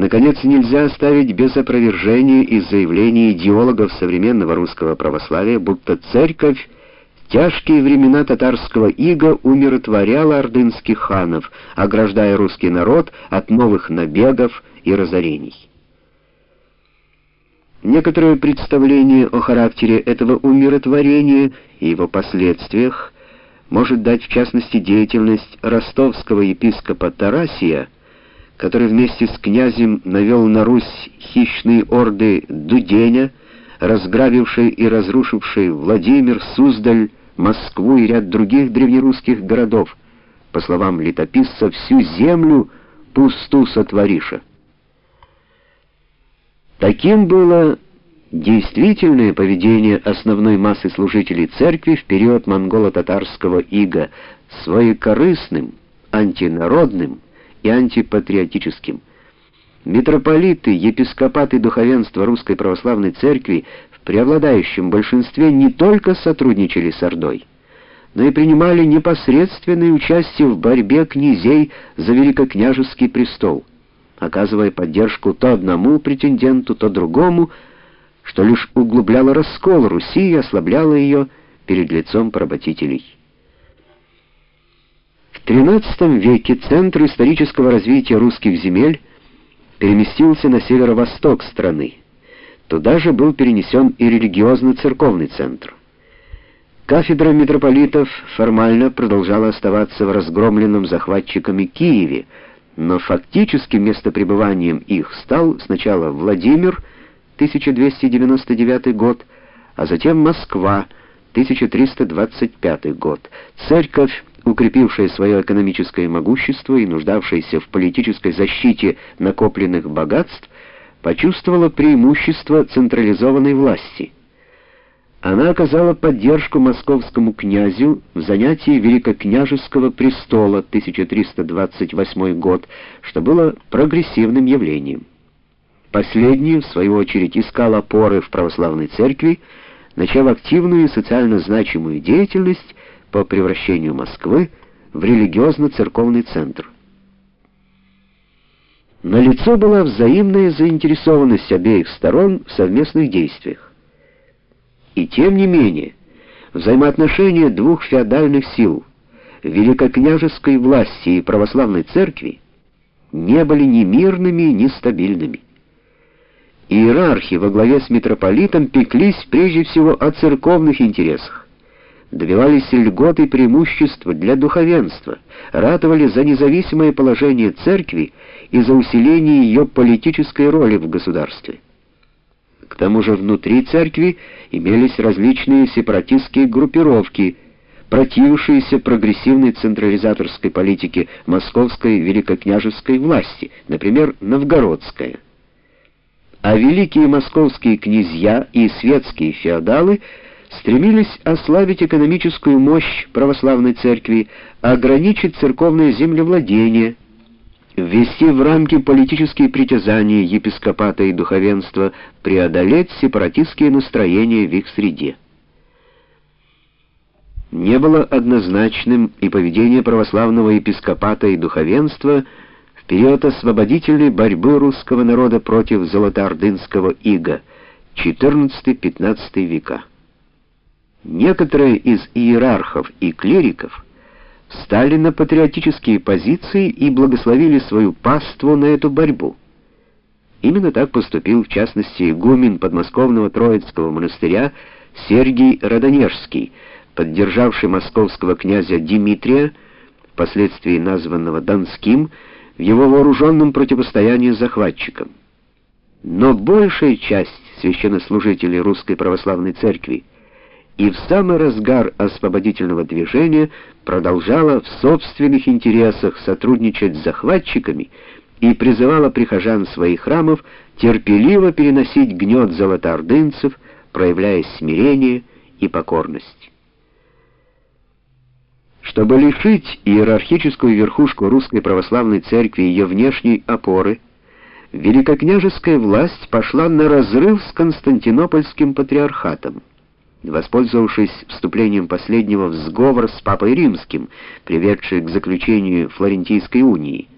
Наконец, нельзя оставить без опровержения из заявлений идеологов современного русского православия, будто церковь в тяжкие времена татарского ига умиротворяла ордынских ханов, ограждая русский народ от новых набегов и разорений. Некоторое представление о характере этого умиротворения и его последствиях может дать в частности деятельность ростовского епископа Тарасия, который вместе с князем навел на Русь хищные орды Дуденя, разграбивший и разрушивший Владимир, Суздаль, Москву и ряд других древнерусских городов, по словам летописца, всю землю пусту сотвориша. Таким было действительное поведение основной массы служителей церкви в период монголо-татарского ига, своекорыстным, антинародным и антипатриотическим. Митрополиты, епископаты духовенства Русской Православной Церкви в преобладающем большинстве не только сотрудничали с Ордой, но и принимали непосредственное участие в борьбе князей за великокняжеский престол оказывая поддержку то одному претенденту, то другому, что лишь углубляло раскол Руси и ослабляло ее перед лицом поработителей. XIII веке центр исторического развития русских земель переместился на северо-восток страны. Туда же был перенесен и религиозно-церковный центр. Кафедра митрополитов формально продолжала оставаться в разгромленном захватчиками Киеве, но фактически местопребыванием их стал сначала Владимир, 1299 год, а затем Москва, 1325 год. Церковь, укрепившая свое экономическое могущество и нуждавшаяся в политической защите накопленных богатств, почувствовала преимущество централизованной власти – она оказала поддержку московскому князю в занятии великокняжеского престола 1328 год, что было прогрессивным явлением. Последний, в свою очередь, искал опоры в православной церкви, начав активную и социально значимую деятельность по превращению Москвы в религиозно-церковный центр. Налицо была взаимная заинтересованность обеих сторон в совместных действиях. И тем не менее, взаимоотношения двух феодальных сил, великокняжеской власти и православной церкви, не были ни мирными, ни стабильными. Иерархи во главе с митрополитом пеклись прежде всего о церковных интересах, добивались льгот и преимуществ для духовенства, ратовали за независимое положение церкви и за усиление ее политической роли в государстве. К тому же внутри церкви имелись различные сепаратистские группировки, противившиеся прогрессивной централизаторской политике московской великокняжеской власти, например, новгородская. А великие московские князья и светские феодалы стремились ослабить экономическую мощь православной церкви, ограничить церковное землевладение, ввести в рамки политические притязания епископата и духовенства, преодолеть сепаратистские настроения в их среде. Не было однозначным и поведение православного епископата и духовенства в период освободительной борьбы русского народа против золотоордынского ига XIV-XV века. Некоторые из иерархов и клириков – стали на патриотические позиции и благословили свою паству на эту борьбу. Именно так поступил, в частности, игумен подмосковного Троицкого монастыря Сергий Родонежский, поддержавший московского князя Дмитрия, впоследствии названного Донским, в его вооруженном противостоянии с захватчикам. Но большая часть священнослужителей Русской Православной Церкви и в самый разгар освободительного движения продолжала в собственных интересах сотрудничать с захватчиками и призывала прихожан своих храмов терпеливо переносить гнет золотоордынцев, проявляя смирение и покорность. Чтобы лишить иерархическую верхушку русской православной церкви ее внешней опоры, великокняжеская власть пошла на разрыв с Константинопольским патриархатом воспользовавшись вступлением последнего в сговор с Папой Римским, приведший к заключению Флорентийской унии.